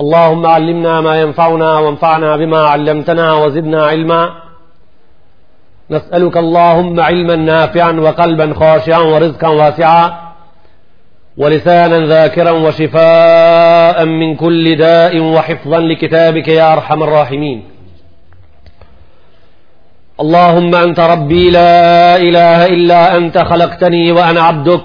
اللهم علمنا ما ينفعنا وانفعنا بما علمتنا وزدنا علما نسألك اللهم علما نافعا وقلبا خاشعا ورزقا واسعا ولسانا ذاكرا وشفاء من كل داء وحفظا لكتابك يا أرحم الراحمين اللهم أنت ربي لا إله إلا أنت خلقتني وأنا عبدك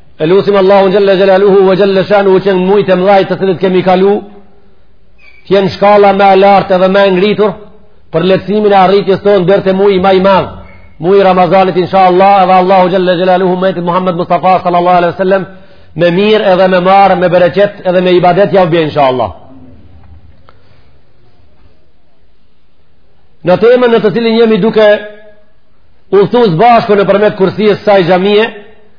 E lusim Allahun xhelle xhelaluhu ve xhelle shanu që në mujt e mdhaj të cilët kemi kalu, t'jenë shkalla ma e lartë edhe ma e ngritur, për lehtësimin e arritjes tonë deri te muji ma i madh, muji Ramazanit insha Allah, edhe Allahu xhelle xhelaluhu ymetit Muhammed Mustafa sallallahu alaihi sallam, me mirë edhe me marë, me bereqet edhe me ibadet jau bje insha Allah. Në temën në të cilin jemi duke udhëtu së bashku nëpërmjet kursisë së kësaj xhamie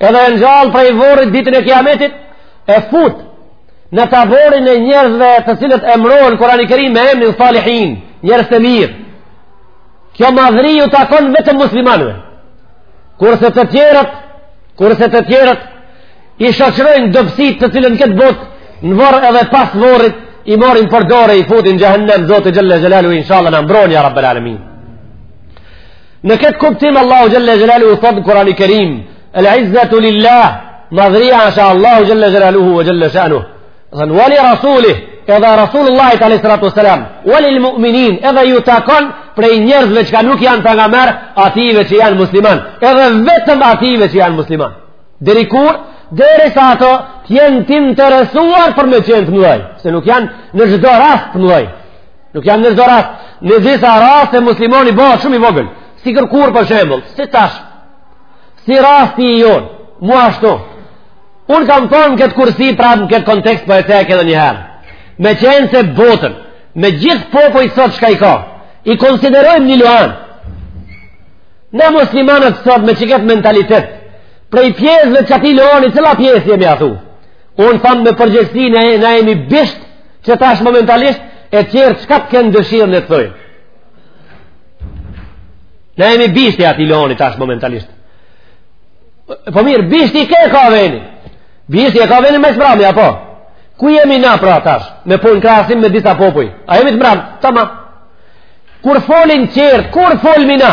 edhe e ngjall prej vorrit ditën e kijametit, e fut në taborin e njerëzve të cilët emrohen Kurani Kerim me emnin salihin, njerëz të mirë. Kjo madhri ju takon vetëm muslimanëve. Kurse të tjerët, kurse të tjerët, i shoqërojnë dobësitë të cilën këtë botë, në vorr edhe pas vorrit, i marrin për dore, i futin xhehennem, Zoti xhelle xhelaluhu, inshallah na mbron, ja Rabbel alemin. Në këtë kuptim Allahu xhalla xhelaluhu thot Kur'ani Kerim, "El izzatu lillah", madhria është Allahut xhalla xhelaluhu ve xhalla shanu. Dhe wali rasulih, edhe Rasulullahit alayhi salatu wasalam, wali al mu'minin, edhe ju takon prej njerëzve çka nuk janë pejgamberë, atyve që janë musliman, edhe vetëm atyve që janë musliman. Deri kur, derisa ato të jenë të interesuar për me qenë të mdhoj, se nuk janë në çdo rast të mdhoj. Nuk janë në çdo rast, në disa raste muslimani bahet shumë i vogël, si kurrkur për shembull, si tash, si rasti i jonë, mu ashtu. Unë kam thonë në këtë kursi, pra në këtë kontekst po e cek edhe një herë. Me qenë se botën, me gjithë popujt sot çka i ka, i konsiderojmë një luan. Ne muslimanët sot me qikët mentalitet, prej pjesëve t'atij luani, cila pjesë jemi atu? Unë tham me përgjegjësi ne jemi bishti qitash momentalisht, e tjerët çka të kenë dëshirë le të thonë. Ne jemi bishti i atij luani tash momentalisht. Po mirë, bishti ku e ka venin. Bishti e ka venin më së mbrami, apo? Ku jemi na pra tash, me bo një krahasim me disa popuj? A jemi të mbrami? Tamam. Kur folin tjerët, kur folmi na?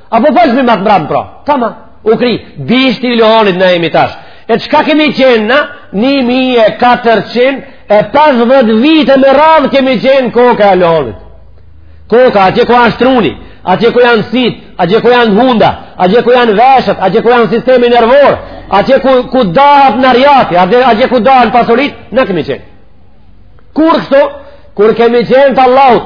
A po folmi ma t'mbramë, pra? Tamam, u kry, bishti i luanit na jemi tash. E çka kemi qenë na? 1450 vite me radhë kemi qenë koka e luanit. Koka, atje ku asht truni, atje ku janë sytë, atje ku janë hunda, atje ku janë veshët, atje ku janë sistemi nervor, atje ku, ku dahat në rjati, atje, atje ku dahen pasuritë, na kemi qenë. Kur kështu? Kur kemi qenë të Allahut,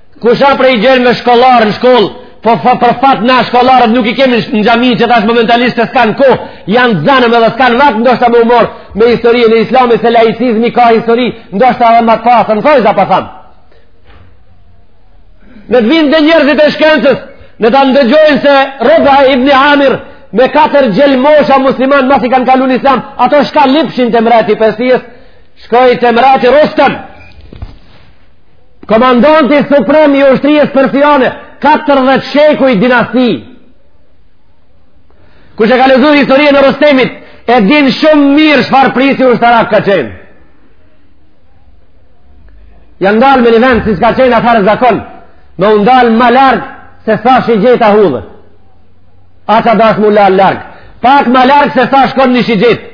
Kush a prej djemve shkollarë në shkollë, po fa për fat na shkollarët nuk i kemi në xhami që tash momentalisht se s'kanë kohë, janë zanun edhe s'kanë vakt ndoshta me u marr me historinë e Islamit se laicizmi ka histori, ndoshta edhe më pas, në kohë sa pa tham. Le të vinë dhe njerëzit e shkencës, le të ndëgjojnë se Rebi ibn Amir me katër djelmosha musliman masi kanë kalu n'islam, ato çka lipshin te mreti Persisë, shkoi te mreti Rustem, Komandanti suprem i ushtrijes persiane, 14 shekuj dinasti. Kush e ka lexu historinë e Rustemit, e din shumë mirë çfarë prijsi ushtarak ka qenë. Janë ndalë me një vend, siç ka qenë atëherë zakon, me u ndalë ma larg se sa shigjeta hudhet. A dashë m'u ndal larg, pak ma larg se sa shkon një shigjetë.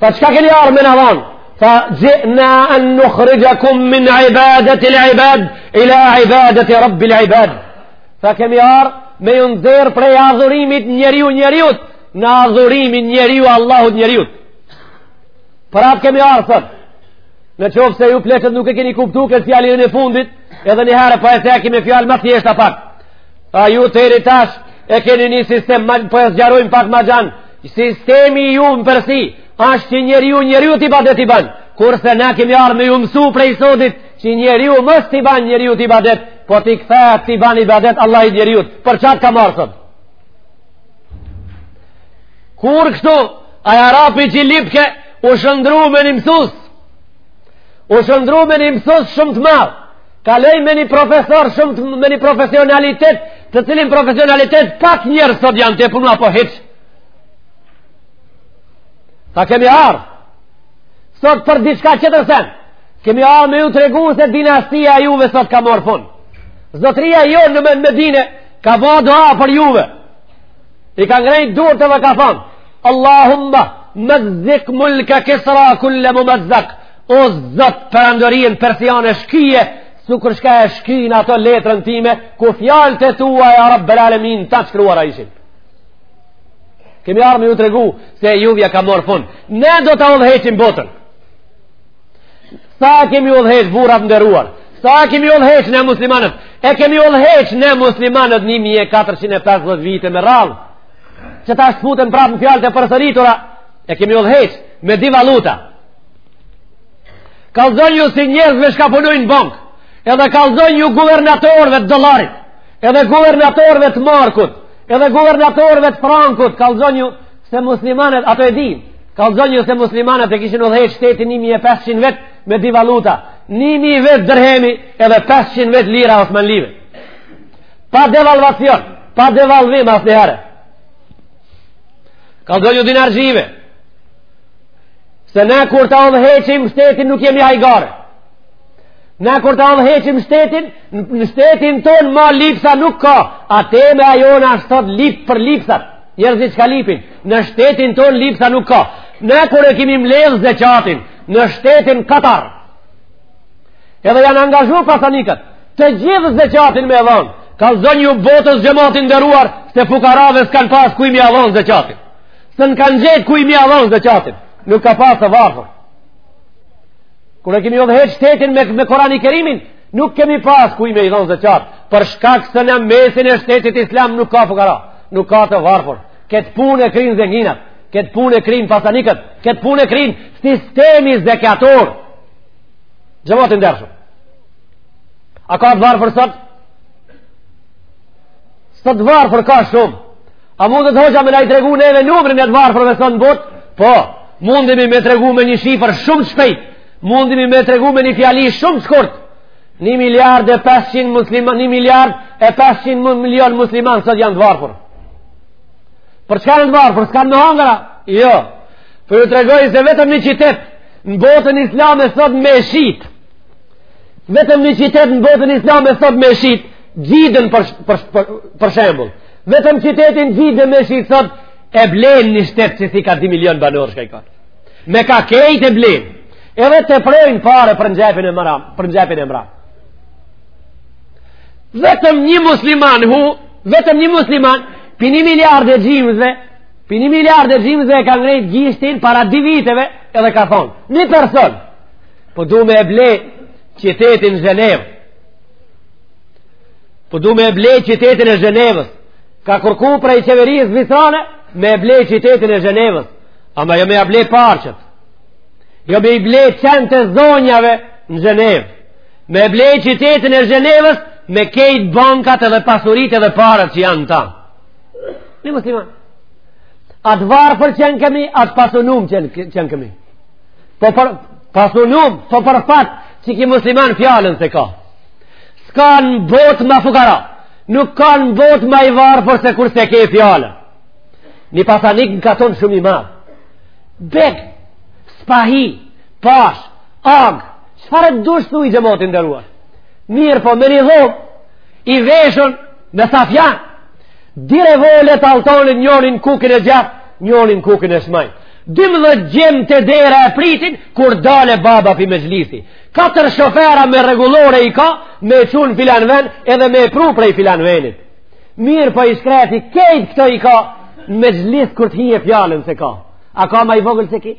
Tha çka keni ardh me na dhanë? Tha xhi'na an nukhrixhakum min ibadetil ibad, ila ibadeti rabbil ibad. Tha kemi ardh me ju nxjerr prej adhurimit njeriu njeriut, në adhurimin njeriu Allahut njeriut. Për atë kemi ardh tha, në qoftë se ju pleqtë nuk e keni kuptu këtë fjalinë e fundit, edhe një herë po e ceki me fjalë ma thjeshta pak. A ju deri tash e keni një sistem, po e zgjerojmë pak ma gjanë, Sistemi i juv në Persi, ashtë që njeriu njeriut ibadet i ban, kurse na kemi ardh me ju mësu prej sotit, që njeriu mos t'i ban njeriut ibadet, po t'i kthehet t'i ban ibadet, Allahut njeriut, për qatë kam ardh sot. Kur kështu, ai arapi që lipke, u shëndrru me një mësus, u shëndrru me një mësus shumë të madh, Kaloi me një profesor shumë të, me një profesionalitet, të cilin profesionalitet pak njerëz sot janë tu punu apo hiç. Tha kemi ardh. Sot për diçka tjetër sen. Kemi ardh me ju tregu se dinastia e juve sot ka marr fund. Zotria jonë në Medinë ka ba dua për juve. I ka ngrejt duart dhe ka thënë: Allahumma mazzik mulka kisra kulle mumazzak. O zot perandorinë persiane shkije sikur çka e shkijën ato letrën time ku fjalët e tua ja Rabbel alemin të shkruara ishin kemi ardh me ju tregu se juvja ka marr fund ne do ta udhëheqim botën sa e kemi udhëheq burra të nderuar sa e kemi udhëheq ne muslimanët e kemi udhëheq ne muslimanët 1450 vite me radhë qetash futem prapë në fjalët e përsëritura e kemi udhëheq me dy valuta Kallzonju si njerëzve shka punojnë në bank. Edhe kallzonju guvernatorëve të dollarit. Edhe guvernatorëve të markut. Edhe guvernatorëve të frankut. Kallzonju se muslimanët, ato e dinë. Kallzonju se muslimanët e kishin udhëheq shtetin 1500 vet me di valuta. 1000 vet dërhemi edhe 500 vet lira osmanlive. Pa devalvacion, pa devalvim asnjëherë. Kallzonju dinarxhive. Se ne kur ta udhëheqim shtetin nuk jemi hajgare. Ne kur ta udhëheqim shtetin, në shtetin ton ma lipsa nuk ka. A tema jona asht sot lip për lipsat. Njerëzit çka lipin. Në shtetin ton lipsa nuk ka. Ne kur e kemi mledhë zeqatin, në shtetin Katar. Edhe janë angazhu pasanikët. Të gjithë zeqatin me dhonë. Kallzonju botës xhemat i nderuar, se fukarave s'kanë pas kuj me ia dhonë zeqatin. Se nuk kanë gjetë kuj me ia dhonë zeqatin. Nuk ka pasë të varfër. Kur e kemi udhëheqë shtetin me, me Kurani Kerimin, nuk kemi pasë kuj me i dhonë zeqat. Për shkak se në mesin e shtetit islam nuk ka fukara. Nuk ka të varfër. Këtë punë e krijnë zenginat. Këtë punë e krijnë pasanikët. Këtë punë e krijn sistemi zekator. Xhemat i ndershëm. A ka të varfër sot? Sot të varfër ka shumë. A mundet hoxha me na i tregu neve numrin e të varfërve sot në botë? Po, mundemi me tregu me një shifër shumë të shpejtë, mundemi me tregu me një fjali shumë shkurt. 1 miliard e 500 musliman, 1 miliard e 500 milion musliman sot janë të varfër. Për çka janë të varfër? S'kanë me hangër a? Jo. Po ju tregoj se vetëm një qitet në botën islame sot me shit. Vetëm një qitet në botën islame sot me shit, Xhidën për, për, për, për shembul. Vetëm qitetin Xhidë me shit sot e blen një shtet që si ka 2 milion banor shka i ka. Me ka kejt e blen. Edhe teprojnë pare për xhepin e mram. Për xhepin e mram. Vetëm një musliman hu, vetëm një musliman, pi një miliard e gjimsve, pi një miliard e gjimsve e ka ngrejt gjishtin para di viteve edhe ka thonë. Një person, po du me e ble qitetin Zhenevë, Po du me e ble qitetin e Zhenevës. Ka kërku prej qeverisë zvicrane me e ble qitetin e Zhenevës. Ama jo me i ble parqet. Jo me i ble qentë e zonjave në Zhenevë. Me e ble qitetin e Zhenevës me kejt bankat edhe pasurit edhe parët që janë në ta. Një musliman. A të varfër qenkemi, a të pasunum qen, qenkemi. Po për, pasunum, po për fatë që ki musliman fjalën s'e ka. S'ka në botë ma fukara, nuk ka në botë ma i varfër se kur s'e ke fjalën. Një pasanik në katun shumë i madh. Beg, spahi, pashë, agë, çfarë të dush thuj xhemat i nderuar. Mirëpo, me një dhomë, i veshun me safjan, dy revole të alltanit njonin kukin e djathtë, njonin kukin e shmajtë. Dymdhet djem te dera e pritin, kur dale baba prej mexhlisi. Katër shofera me rregullore i ka me çu n'filan ven edhe me pru prej filan venit. Mirëpo i shkreti krejt këto i ka n'mexhlis kur të hyje fjalën s'e ka. A ka ma i vogël se ki?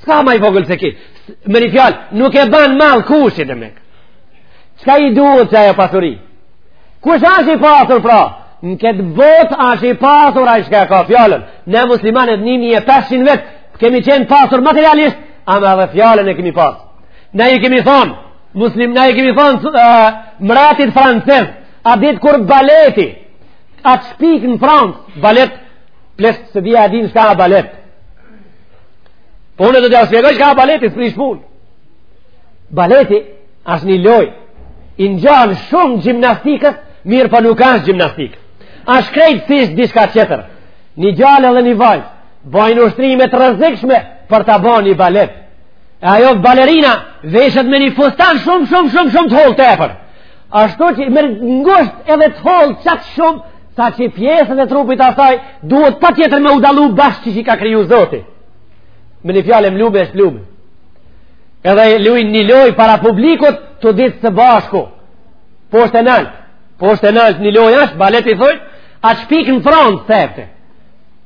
S'ka ma i vogël se ki. Me një fjalë, nuk e ban mall kush hiç, e më çka i duhet qajo pasuri? Kush ashtë i pasur pra? Në këtë botë ashtë i pasur ai çka ka fjallën. Ne muslimanet 1500 vjet kemi qenë t'pasur materialisht Ama dhe fjalën e kemi pas. Ne i kemi thonë, muslim, ne i kemi thonë, uh, mretit francez, at ditë kur baleti, asht shpik në Francë, balet, pleqtë s'e di a e dinë çka a balet. Po unë do ta shpjegoj çka a baleti, si punë. Baleti, ashtë një lojë, i ngjan shumë gjimnastikës, mirëpo nuk ashtë gjimnastikë. Ashtë krejtësisht diçka tjetër, një djalë dhe një vajzë bajnë ushtrime të rrezikshme për ta ba një balet. E ajo balerina veshet me një fustan shumë, shumë, shumë, shumë të hollë tepër. Ashtu që me ngusht edhe të hollë qaq shumë, saqë pjesët e trupit t'saj duhet patjetër me u dallu bash qysh i ka kriju zoti. Me një fjalë mlume e shplume. Edhe lujnë një lojë para publikut të dytë së bashku. Poshtë e naltë. Poshtë e naltë një lojë ashtë, balet i thujnë, a shpik në Francë, sefte.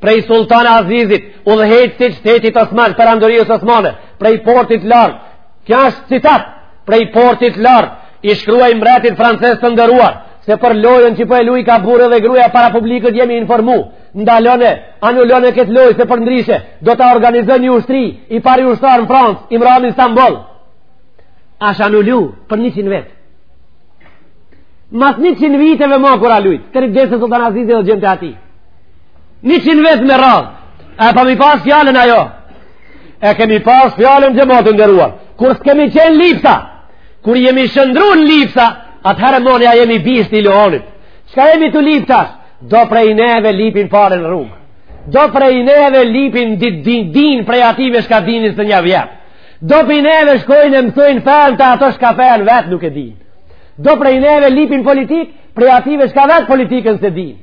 prej Sultan Azizit, udhëheqësit t'shtetit Osman, Perandorisë Osmane, prej portit lartë, kjo është citat, prej portit lartë, i shkruaj mbretit francez të nderuar, se për lojën që po e lujka burri dhe gruja para publikut jemi informu, ndalone, anulone këtë lojë se përndryshe, do të organizoj një ushtri, i pari ushtar në Francë, i mrami në Stambol, ashtë anulu për njëqind vjet. Mas njëqind viteve ma kur a lujt, deri ka dek Sultan Azizi dhe djemtë e atij. 100 vjet me radhë. A pa mi pas fjalën ajo? E kemi pas fjalën xhemat i nderuar. Kur s'kemi qenë lipsa, kur jemi shëndrru në lipsa, atëherë mo na jemi bishti i Leonit. Çka jemi tu lip? Do prej neve lipin pare në rrugë. Do prej neve lipin din, din, din prej atyve çka dinin s'e njohin vet. Do prej neve shkojnë e mësojnë fenë te ato çka fenë vet nuk e dinë. Do prej neve lipin politikë prej atyve çka vet politikën s'e dinë.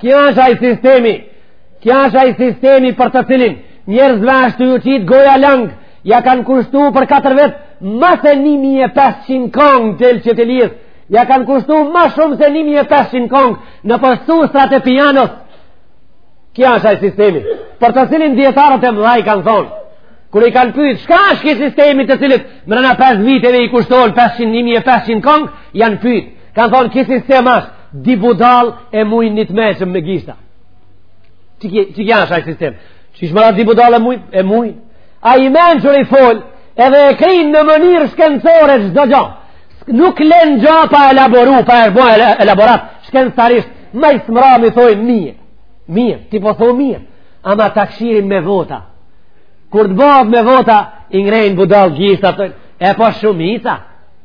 Ky është ai sistemi, ky është ai sistemi për të cilin, njerëzve ashtu ju qet goja lang, ja kanë kushtu për 4 vjet, ma se 1500 kongë tel çiftelies, ja kanë kushtu ma shumë se 1500 kongë nëpër sustat e pianos. Ky është ai sistemi, për të cilin dijetarët e mëdhaj kanë thonë, kur i kanë pyt, shka është ky sistemi të cilit, mrena 5 viteve i kushtohen 500, 1500 kongë, janë pyt. Kanë thonë ky sistem ashtë, dy budallë e mujnë një të mençëm me gishta. Qe ky është ai sistem. Qysh more dy budallë e mujnë? E mujnë. Ai i mençuri fol, edhe e kryn në mënyrë shkencore çdo gjo. Nuk len gjo pa elaboru, pa e bo elaborat, shkencarisht, ma s'mrami thojnë mirë. Mirë, ti po thu mirë. Ama ta kshyrim me vota. Kur të bohet me vota, i ngrejnë budallt gishta, e po shumica.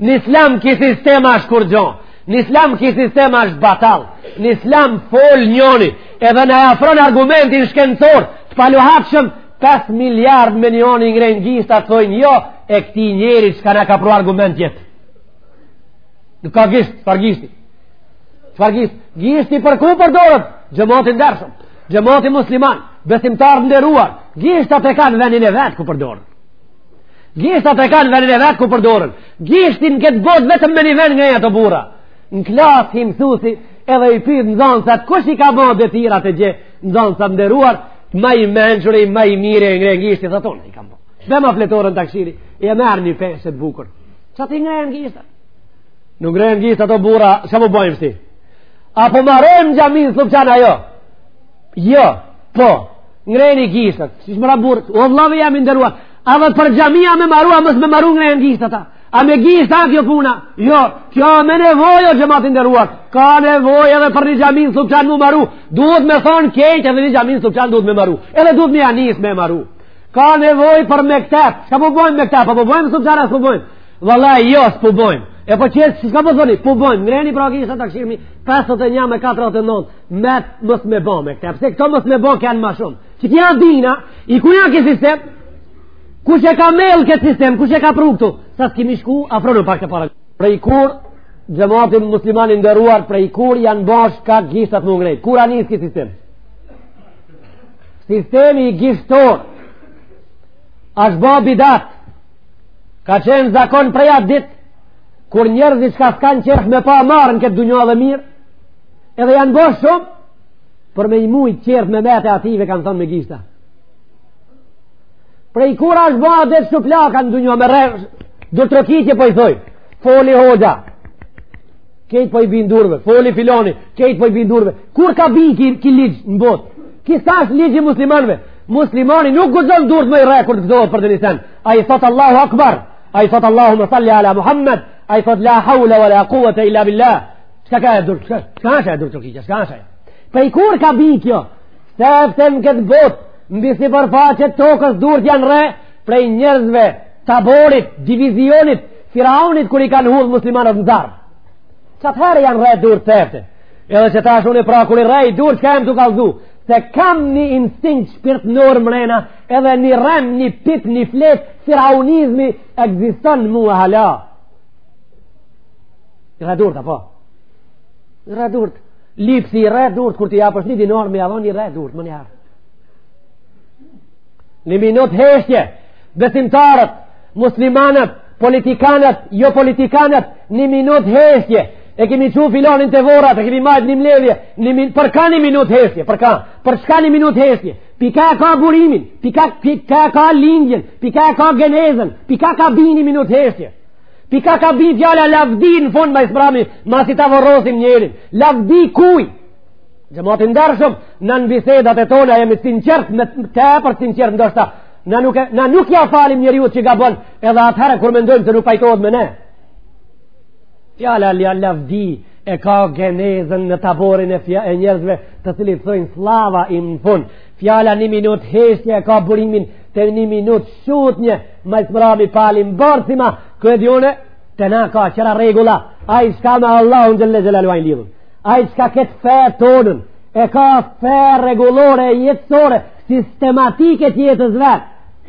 Në islam ky sistem ashtë kurgjo Në islam ky sistem ashtë batall Në islam fol njoni Edhe na e afron argumentin shkencor Të paluhatshëm 5 miliard me njoni ngrejnë gishta të thojnë jo e këtij njeri çka na ka pru argument jet Nuk ka gisht, çfarë gishti Çfarë gishti Gishti por ku përdoret Xhemati i ndershëm Xhemati musliman Besimtarë të nderuar Gishtat e kanë venin e vet ku përdoren Gishtat e kanë venin e vet ku përdoren. Gishti në këtë botë vetëm me një ven ngrehet o burra. Në klasë hin mësusi edhe i pyt nxonsat kush i ka bo detyrat edhe nxonsat e nderuar ma i mençuri, ma i miri ngren gishtin dhe thon i kam bo. Dhe ma fletorën të akshiri i e merë një peshet bukur. Qaty ngrehen gishtat. Nuk ngrehen gishtat o burra, çka bojmë si? A po marojmë xhami në Sllupçan a jo? Jo, po, ngreni gishtat, qysh more burrë, o vllau jem i nderuar, a edhe për xhamia me marua, mos me maru ngrejnë gishtat, a me gishta kjo puna, jo, kjo me nevojë o xhemat i nderuar, ka nevojë edhe për një xhami n'Sllupçan m'u maru, duhet me thonë krejt edhe një xhami n'Sllupçan duhet me maru, edhe duhet me ja nis me maru, ka nevojë për mektep, çka po bojmë mektep, po bojmë Sllupçan a s'po bojmë, vallahi, jo, s'po bojmë, e po qe, çka po thoni, po bojmë, ngreni pra gishtat, ta kshyrim, 51 me 49, me mos me bo mektep, se këta mos me bo kanë ma shumë. Qe ti a e din, i kujna ky sistem? Kush e ka mjell këtë sistem? Kush e ka pru këtu? Sa s'kemi shku, afronu pak përpara. Prej kur, xhemati musliman i nderuar, prej kur janë bash ka gishtat m'u ngrejt? Kur a nis ky sistem? Sistemi i gishtor, është bo bidat, ka qenë zakon prej atë dit, kur njerëzit shka s'kanë qërë me pa marë në këtë dunjo dhe mirë, edhe janë bërë shumë për me i mujtë qetë me mete ative kanë thonë me gishta prej kur është bërë dheu të shuplaka në dunjo me rrë duartrokitje po i thoi foli hoxha krejt po i bin durve foli filoni krejt po i bin durve kur ka bin ki, ki ligj në botë ki s'asht ligj i muslimanve muslimani nuk guxon durët me i rrë kur të gëzohet për të një sen a i thotë Allahu Akbar a i thotë Allahumme salli ala Muhammed a i thotë la haule wa la kuwata illa billah Ska ka e durë, ska, ska asha e durë tërkija, ska asha e. Prej kur ka bi kjo, sefte m këtë botë, mbi sipërfaqe t tokës durët janë rre, prej njerëzve, taborit, divizionit, firaunit kur i kanë hudhë muslimanët në zjarr. Që atëherë janë rre durët sefte. Edhe qetash une pra kur i rrei durët, kam me të kallzu, se kam një instinkt shpirtnor mrena, edhe një rem, një pip, një flet, firaunizmi, ekziston mua hala. I rre durët, apo? I rre durët. Lypsi i rre durët, kur t'i japsh një dinar, me avion i rre durët, menjëherë. Një minut heshtje, besimtarët, muslimanët, politikanët, jo politikanët, një minut heshtje, e kemi çu filonin te vorrat, e kemi majtë një mledhje, një min... prej ka një minut heshtje, prej ka, për shka një minut heshtje, pika ka burimin, pika, pika ka lindjen, pika ka genezën, pika ka bi një minut heshtje. Pika ka bi fjala lavdi në fund ma i sbrami, masi ta vorrosim njerin. Lavdi kuj? Xhemat i ndershëm, në në bisedat e tona jemi sinqert, edhe tepër sinqert ndoshta. Na nuk, e, na nuk ja falim njeriut që gabon, edhe atëherë kur mendojmë se nuk pajtohet me ne. Fjala lavdi e ka genezën në taborin e, fja, e njerëzve të cilit thojnë slava im n fund. Fjala një minut heshtje e ka burimin Për një minut shutnje ma i smrami palim borcima kurse dini jonë te na ka tjera rregulla a i shka me Allahun xhelle xhelaluhu ai lidhet a i shka këtë fe tonën e ka fe rregullore jetësore sistematike të jetës vet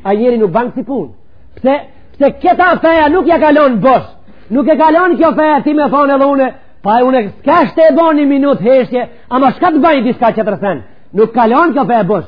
ai njeri nuk ban asi pun pse, pse këta feja nuk ja kalon bosh nuk kalon kjo feja ti me thonë edhe une po e une s'kisha desht me bo një minut heshtje ama shka të baj diçka tjetër sen nuk kalon kjo feja bosh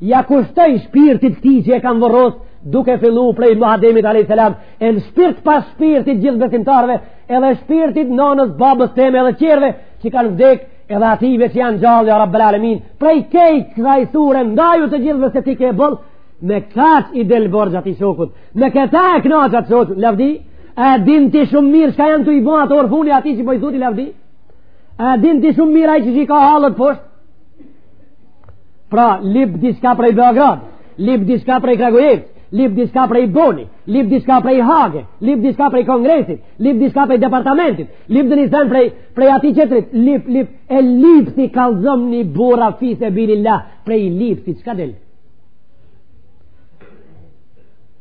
Ja kushtoj shpirtit këtij që e kam vorros duke fillu prej Muhamedit a.s. E në shpirt pas shpirtit gjithë besimtarve edhe shpirtit nanës babës teme edhe tjerve që kanë vdek edhe ative që janë gjallë ja rabbel alemin prej krejt kësaj sure ndaju të gjithve se ti ke boll me kaq i del borxha ti shokut me këta e knaqe ti shokut lavdi e din ti shumë mirë shka jan tu i bo atë rrfuni atij që po i thu ti po lavdi e din ti shumë mirë ai që i ka hallet poshtë Pra, lip diçka prej Beograd, lip diçka prej Kragujevc, lip diçka prej Boni, lip diçka prej Hage, lip diçka prej Kongresit, lip diçka prej Departamentit, lip dhe një prej, prej atij qetrit, lip, lip, e lipsi, kallzomni burra fi sebilillah, prej lipsi çka del?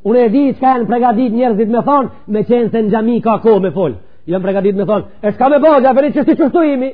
Unë e di çka janë pregadit njerëzit me thonë, meqenëse në xhami ka kohë me folë. Janë pregadit me thonë, e çka me bo, gjaferi që shti qështu imi?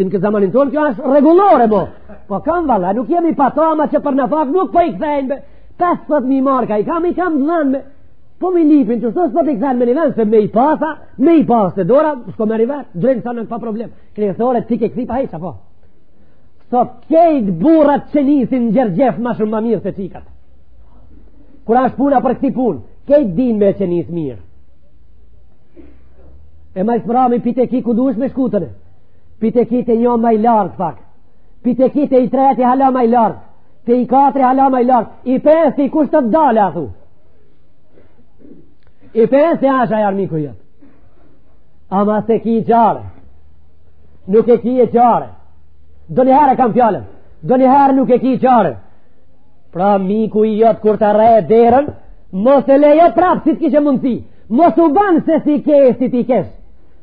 Në këtë zamanin tonë kjo është rregullore mo. Po kam valla, nuk jemi pa to ama që për në fakt nuk po i kthejnë be. 50.000 marka i kam i kam dhënë me. Po m'i lipin, që sot po të kthejnë me një vend se me i pasa, me i pas te dora, shko merri vet, drejn sa në pa problem. Kretore ti ke kthy pa hiç apo. Sot kejt burrat qëndisin gjergjef ma shumë ma mirë se çikat. Kur është puna për këtë punë, kejt din me qëndis mirë. E ma i smrami pite ki ku duesh me shkutëre. Pite ki te njo ma i larg pak. Pite ki te i treti hala ma i larg. Te i katërti hala ma i larg. I pesti kush të të dalë, a thu. I pesti asht ai armiku jot. Ama s'e ki çare. Nuk e ki çare. Donjëherë e kam fjalën. Donjëherë nuk e ki çare. Pra miku i jot kur ta rreh derën, Mos e lejo prapë si të kishe mundësi. Mos u ban se s'i ke si t'i kesh.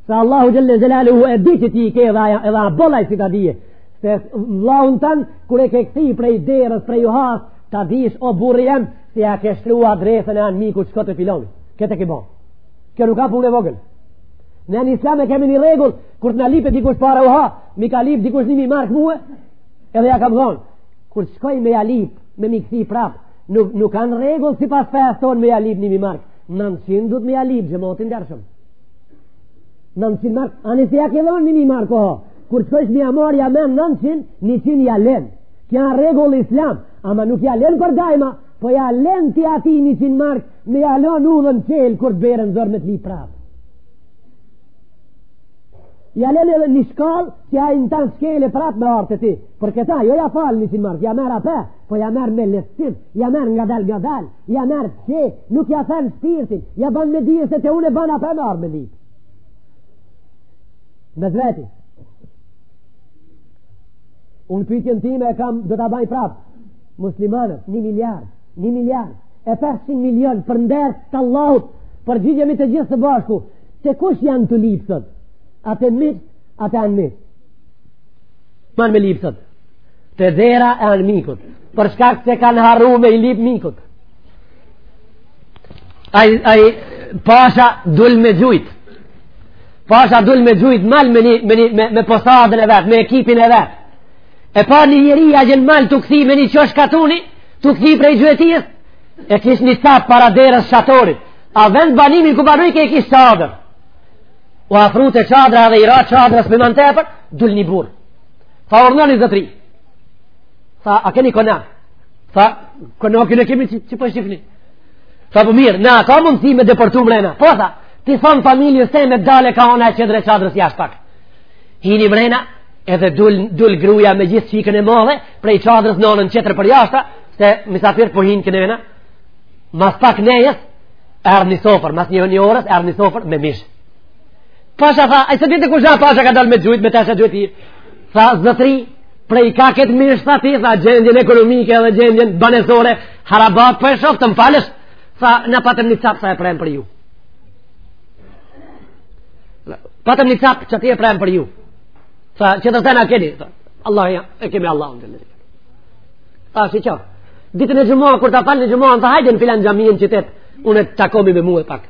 Se Allahu xhel-le xhelaluhu e di që i ke edhe, edhe a bolaj si ta dije. Se vllaun tan, kur e ke kthy prej derës, prej uhas, ta dish o burri jem, se ja ke shkru adresën e anmikut që këtë filani. Këtë e ke bo. Kjo nuk a punë e vogël. Ne në islam e kemi një rregull, kur të lip dikush para uha, m'i ka lip dikush një mi marka mu, edhe ja kam dhonë. Kur shkoj me ja lip, me m'i kthy prapë, Nuk, nuk a rregull sipas fesë tonë me ja lip një mi marka. Nanqind duhet me ja lip, xhemat i ndershëm. Nanqind marka, ani se ja ke dhonë një mi marka uha. Kur të shkojsh me ja marr, ja merr nanqind, njëqind ja len. Kjo a rregull islam, ama nuk ja len për dajma, po ja len te ai njëqind marka, me ja len udhën çelë, kur t'i bjen zor me të lip prapë. Ja len edhe një shkallë, që ai ta shkel e prapë me ardhë te ti. Për këta, jo ja fal njëqind marka, ja merr apet, po ja merr me lehtësim, ja merr ngadalë ngadalë, ja merr që, nuk ja then shpirtin, ja ban me dije se te unë e ban apet e merr me dije. Me të veti, unë pytjen time e kam do ta baj prapë, muslimanët, një miliard, një miliard, e 500 milion për nder të Allahut, përgjigjemi të gjithë së bashku, te kush janë tu lip sot, a te miqtë, a te anmiqtë. Manë me lip sot, te dera e anmikut për shkak se kanë harru me i lip mikut ai ai pasha dul me gjujt pasha dul me gjujt mal me një, me, një, me, me posadën e vet me ekipin e vet e pa një njeri atje n'mal tu kthy me një qosh katuni tu kthy prej gjuetijes e kish një cap para derës shatorit a vendbanimin ku banojke e kish çadër u afru te çadra dhe i ra çadrës me mantepër dul një burrë Tha urdhnoni zotni. Tha, a keni konak? Tha, konakun e kemi qe, qe po shifni? Tha, po mirë, na, ka mundësi me depërtu mrena. Po, tha, t'i thom familjes me dalë ka ana e tjetër çadrës jashtë pak. Hini mrena, edhe dul, dul gruja me gjithë çikën e madhe, prej çadrës në anën tjetër përjashta, se misafir po hinë këne vena, mas pak nejes, erdh një sofër, mas një një orës, erdh një sofër me mish. Pasha tha, ai s'e dite kush a pasha ka dalë me gjujt, me tesha gjuetie, tha, zotni, prej ka këtë mish ti, tha, gjendjen ekonomike dhe gjendjen banesore, harabat, po e shof të më falësh, tha, na patëm një cap e e premë për ju. Patëm një cap qata e premë për ju. Tha, tjetër sen a keni, tha, Allah, ja, e kemi Allah, në gjendjen. Tha, si që, ditën e xhuma, kur ta falën xhumanë, tha, hajde në filan xhami n'qytet, unë të takomi me mue pak.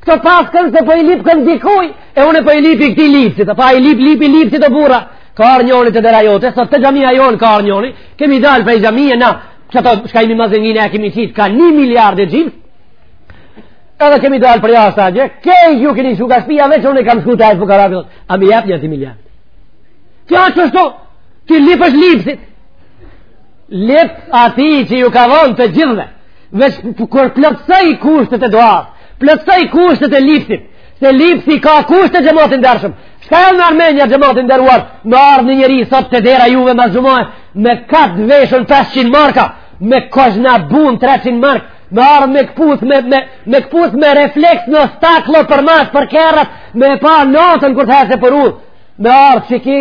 Këto pas kënë se po i lipka dikuj, e unë po i lipi këti lipsit, a pa i lip, lip i lipsit o burra, ka ardh njoni te dera jote, sot te xhamija jonë ka ardh njoni, kemi dalë prej xhamije, na, që të shka jemi ma zengin e kemi qitë, ka një miliard e gjithë, edhe kemi dalë përjashtë atje, krejt ju keni shku ka shpia, veç unë e kam shku të ajtë fukarabit, a mi jep një ti miliard. Kjo që shto, ti lipsh lipsit, lip ati që ju ka dhonë të gjithëve, Veç ku plotësoj kushtet e duasë, plotësoj kushtet e lipsit, se lipsi ka kushte xhemat i ndershëm. Shka e në Armenia xhemat i nderuar, me ardhë një njeri sot te dera juve mas xhumaje, me kat veshun 500 marka, me kozhna bunë 300 marka, me ardhë me këpucë, me, me, me këpucë me refleks në staklo për masë për kërët, me pa notën kërë të hese për u, me ardhë qiky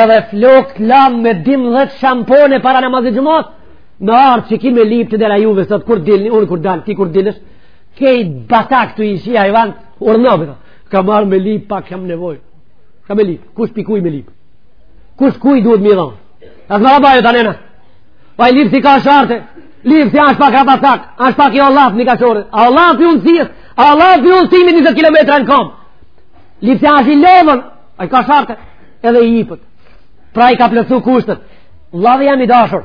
edhe flokët la me dim dhe shampone para namazit xhumasë, Me ardhë qiky me lipë te dera juve, sot kur dilni, unë kur dalë, ti kur dilësh, krejt batak të ishi ai vanë, urdhnoni, ka marë me lipë, pak kam nevojë. Ka me lipë, kush pikuj me lipë? Kush kuj duhet me i dhonë? A të marë bajë të anena? Po lipsi ka sharte, lipsi ashtë pak rata sakë, ashtë pak i Allah një kashore, Allah për unë sirë, Allah për unë simi 20 km në kom. Lipsi ashtë i lodhun, ai ka sharte, edhe i ipet. Pra i ka plotsu kushtet, vllau jem i dashur,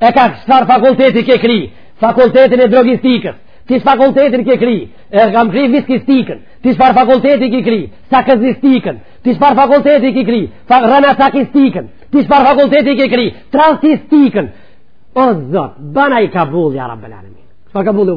E ka çfarë fakulteti ke kri? Fakultetin e drogistikës. Ti fakultetin ke kri? E kam kri viskistikën. Ti çfarë fakulteti ke kri? Sakëzistikën. Ti çfarë fakulteti ke kri? Rrenasakistikën. Ti çfarë fakulteti ke kri? Transistikën. O zot, banaj kabul ja Rabbel alemin. Çfarë kabuli?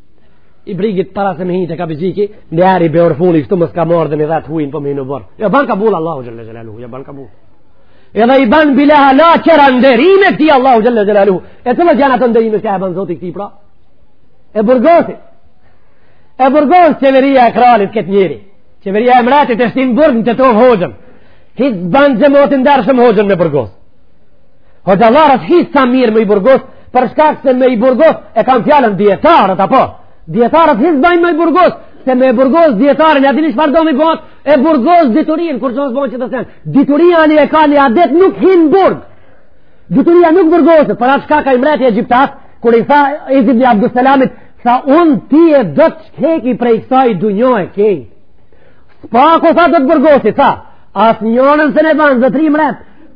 i bregit para se me hinë të ka bëgjiki, ne arive or Funi, kështu më s'ka marrë dhe me dhatë huin, po me hinë në borë. Ja ban kabul Allahu Xhelle Xhelaluhu, ja ban kabul. Edhe i ban bile hala qera nderime këtij Allahu Xhelle Xhelaluhu. E cilat janë ato nderime çka e ban zoti këtij pra? E burgosi. E burgosi qeveria e kralit këtë njeri. Qeveria e mretit e shtin n'burg në Tetovë hoxhën. Hiç s'ban xhemat i ndershëm hoxhën me burgosi. Hoxhallarët hiç s'a mirë me i burgos, përshkak se me i burgos e kam fjalën dijetarët, apo? Dijetarët hiç s'ban me i burgos, se me i burgos dijetarin, a dini çfarë domethanë, e burgos diturin, kurqysh s'ban qet sen. Dituria e ka një adet nuk hin burg. Dituria nuk burgoset, për atë shkak ai mreti Egjiptit, kur i tha Iz ibni Abduselamit, tha unë ty do të t'heki prej kësaj dynjaje, kej. S'paku tha do të burgosi, tha, asnjërën s'e ban, zotri mret,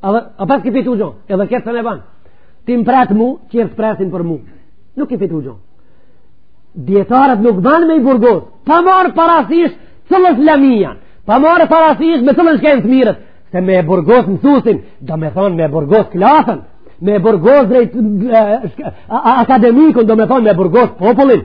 A, dhe, ape s'ki fitu gjo, edhe këtë në e ban. Ti më pret mu, qerët presin për mu. Nuk ki fitu gjo. Dijetarët nuk ban me i burgos. Pa marë parasysh cillës lamije. Pa marë parasysh me cillën shkencë mirret. Se me e burgos mësusin, domethonë me e burgos klasën. Me e burgos drejt akademikun, domethonë me e burgos popullin.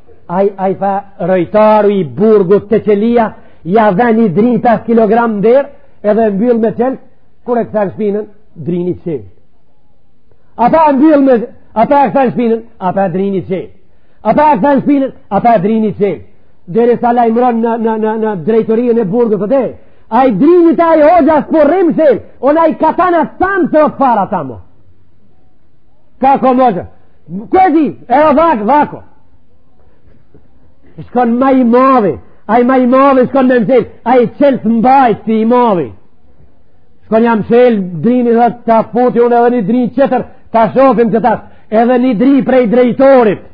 Ai ai fa rojtaru i burgut te qelia, ja ven një dri 5 kg n'derë, edhe e mbyll me çel, kur e kthen shpinën, drini çel. Apë e mbyll me apë e kthen shpinën, apë drini çel. Apë e kthen shpinën, apë drini çel. Derisa lajmëron në, në, në, në drejtorinë e burgut, thotë, ai drini te ai hoxha s'po rrin mshel, o na i katana samë se o të fara tamo. Ka ko Kë e di? E o vakë, vakë. Shkon ma i madhi. Ai ma i madhi shkon me mshel. Ai çel te ai ma i madhi. Shkon ja mshel, drini dhe ta futi unë edhe një dri tjetër, ta shofim që ta edhe një dri prej drejtorit.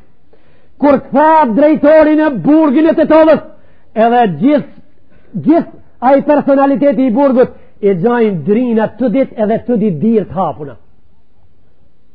Kur kthehet drejtori në burgun e Tetovës, edhe gjithë, gjithë ai personaliteti i burgut, i gjojnë drinat të dy edhe të dy dyrt të hapuna.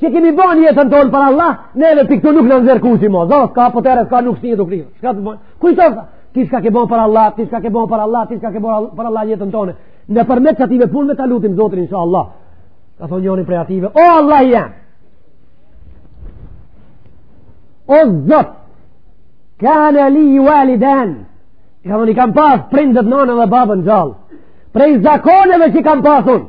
Çka kemi bo në jetën tonë për Allah, ne edhe prej ktu nuk na nxjerr kushi mo, zdo, s'ka potere, s'ka nuk zijet kush, çka të bojmë, ku i tërë, ti çka ke bo për Allah, ti çka ke bo për Allah, ti çka ke bo për Allah jetën tonë, nëpërmjet qatyne punë me ta lutim zotin, inshallah, ka thonë njoni prej atyne, o Allah jem, o zot, kane li walidan, i ka thonë i kam pas, prindët nënën dhe babën gjallë, prej zakoneve që kam pasun,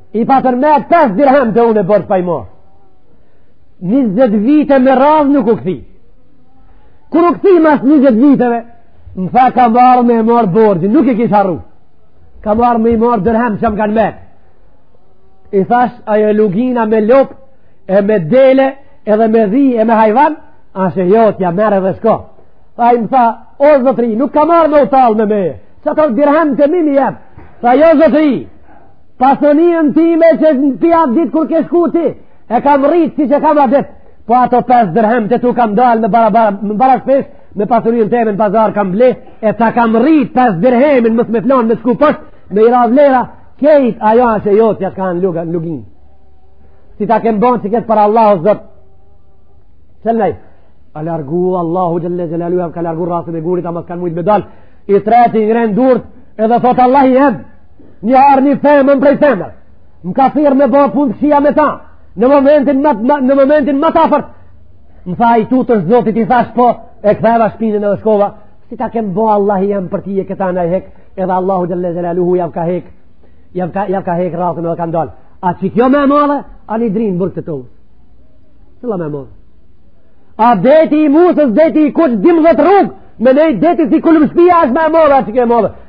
I patën met 5 dirhem te unë e bërë pa i marrë. 20 vite me radhë nuk u kthi. Kur u kthi mas 20 viteve, më tha kam ardhë me e marrë borxhin, nuk e kish harru. Kam ardhë me i marrë dirhemt që më kanë met. I thash, ajo lugina me lopë, e me dele, edhe me dhi, e me hajvan, asht e jotja, merre dhe shko. Ai më tha, o zotri, nuk kam ardhë me u tallë me mu. Qata dirhemt e mi m'i jep. Tha jo zotri, Pasunien time që në atë ditë kur ke shku ti, e kam rritë si që kam rritë, po ato 5 dirhem që t'u kanë dalë në barazpeshë, me pasunien time në pazar kam ble, e ta kam rritë 5 dirhemin më me flonë në shku pësht, me i razlera, kejt ajo asht e jotja çka ka në luga, lugin. Si ta kem bon qetë për Allah o Zot, Selmej, e largu Allahu xhelle xhelalu, ka largu rrasën e gurit, ama s'kanë mujtë me dalë, i treti i ngrenë durët, edhe thotë Allah i hebë, Një herë një femën prej femër, më ka thirrë me bërë punë t'këqija me ta, në momentin më, më, në momentin më t'afërt, më tha a i tutesh Zotit i thashë po, e ktheva shpinën e shkova, si ta kem bo Allah i jam për ty e këta na hek, edhe Allahu xhelle xhelaluhu jav ka hek, jav ka, jav ka hek rrasën edhe kanë dalë. A që kjo ma e madhe, a një drinë bërë të tovë. Cila ma e madhe. A deti i Musës, Deti i Kuq, dymbëdhjetë rrugë, me nejtë deti si kulm shpie është ma e madhe, a që kjo me madhe.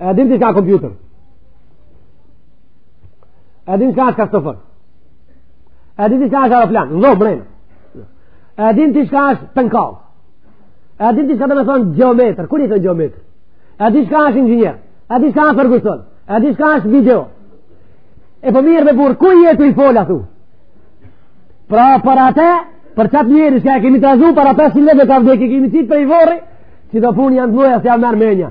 A din ti çka kompjuter? A din çka a shofer? A din ti çka a plan? Ndo brenda. A din ti çka është penkall? A din ti çka do me thonë geometër? Kujt i thonë geometër? A din çka është inxhinier? A din çka është Ferguson? A din çka është video? E po mirë more burrë, ku je ti fola thu? Pra për atë, për qat njeri që kemi trazu para 500 vjet ka vdekë kemi qit prej vorri, si do punë janë dhoja s'ja merr menja.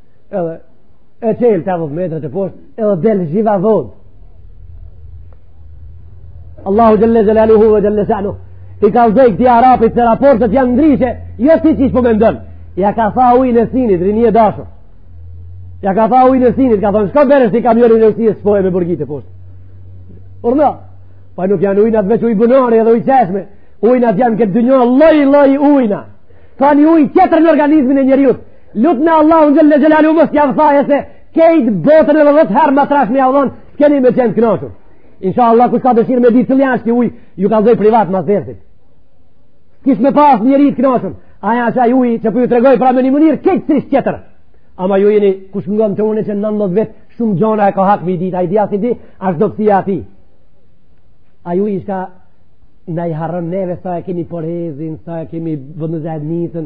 edhe e çel të avot metra te poshtë, edhe del gjitha dhod. Allahu xhelle xhelaluhu ve xhelle shanuhu, i ka zëjë këtij arapit se raportet janë ndryshe, jo si që po mendon, ja ka tha ujin e synit, rini e dashur. Ja ka tha ujin e synit, ka thonë, çka bërë si kam jërë në sinit, s'po e me burgit te poshtë. Ujna, pra nuk janë ujnat veç ujë bunari edhe ujë çesme, ujnat janë n'këtë dynjo, lloj-lloj, ujna. Ka një ujë tjetër në organizmin e njeriut, Lutne Allahun xhelle xhelalu mos jav thajë se kejt botën edhe 10 herë ma trash me jav dhon, s'keni me qenë t'kënaqur. Inshallah kush ka dëshirë me ditë cili asht ai uj, ju ka dhënë privat më zërtit. S'kish me pas njeri të kënaqur. Ai asht ai uj që po ju tregoj pra me një mënyrë kejt tri tjetër. Ama ju jeni kush ngon te unë qe 19 vjet shumë gjona e ka hak me ditë, ai dia si di, as do të thia ti. Ai uj ska Në i harën neve, sa e kemi porezin, sa e kemi vëndëzaj njëtën,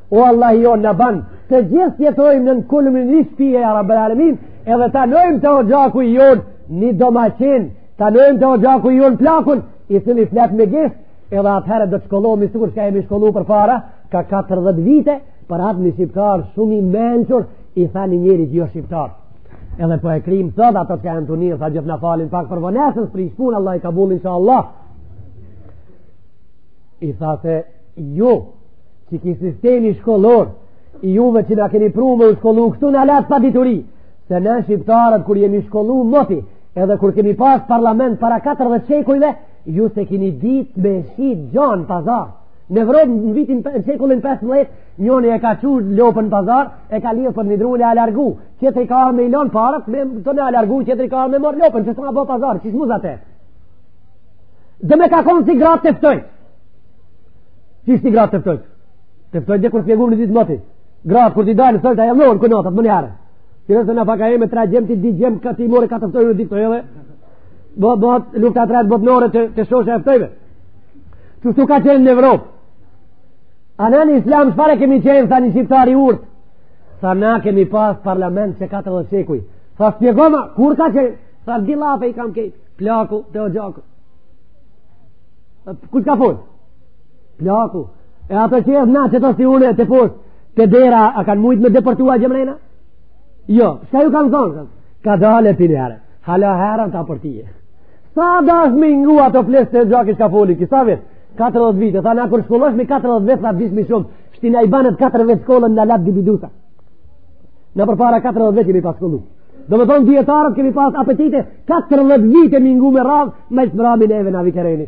O Allah na ban Të gjithë jetojmë nën një kulm në një shpije Ja rabbel alemin Edhe ta ndëgjojmë te oxhaku i jonë Një domaqin Ta ndëgjojmë te oxhaku i jonë plakun I cili flet me gjithë Edhe atëherë do të shkollohemi sikur shka jemi shkollu përpara Ka 40 vite Për atë një shqiptar shumë i mençur I tha një njeri që jo shqiptar Edhe po e krim të dhe ato të ka e në të njërë Tha gjithë më falni pak për vonesën S'prish punë Allah e kabul inshallah I tha se Ju Që ky sistemi shkollor, i juvi që na keni pru me u shkollu këtu na la pa dituri, se ne shqiptarët kur jemi shkollu moti, edhe kur kemi pas parlament para 14 shekujve, ju s'e keni dit me shit gjanë pazar. Në Evropë në vitin në shekullin 15, njoni e ka çu lopën n'pazar, e ka lidh për një druni e â largu. Tjetri ka ardh me i lon paret, me të e â largu, tjetri ka ardh me marr lopën, që mos me bo pazar, që mos m'u zatet. Domethonë si gratë te fëtojt. Si ishte gratë te fëtojt. Te fëtojt dhe kur shpjegum një ditë moti. Gratë kur t'i dalë, sëllë t'a jam lorë kënë atët, më një herë. Ti nëse në faka e me tra gjemë, ti din gjë, ka ti more, ka te fëtojt në ditë të edhe. Bo, bo, lufta e tretë botnore te, te shoshe e fëtojve. Qështu ka qenë në Evropë. A ne në islam, çfarë kemi qenë, tha një shqiptar i urtë. Tha na kemi pas parlament qe 14 shekuj. Tha shpjegoma, kur ka qenë? Tha dy llafe i kam krejt, plaku te oxhaku. Kush kah fundi? Plaku, e ato që jesin qitash si une te poshtë, te dera a kanë mujtë me depërtu gjë mrena? Jo, shka ju kanë thonë, ka dalë e pi njëherë, hala herën tjetër prije. S'ka dashtë me i ngu ato pleqt te oxhaku shka folin, ki sa vjet, 40 vite, tha na kur shkolloshim 40 vjet, tha dishim me shumë, shti na i banët 4 vjet shkollën na latë dibidusa. Ne përpara 40 vjet jemi pas shkollu. Do me thonë dijetarët kemi pas apetite, 40 vite me i ngu me radhë, me shmërami neve na vjen reni.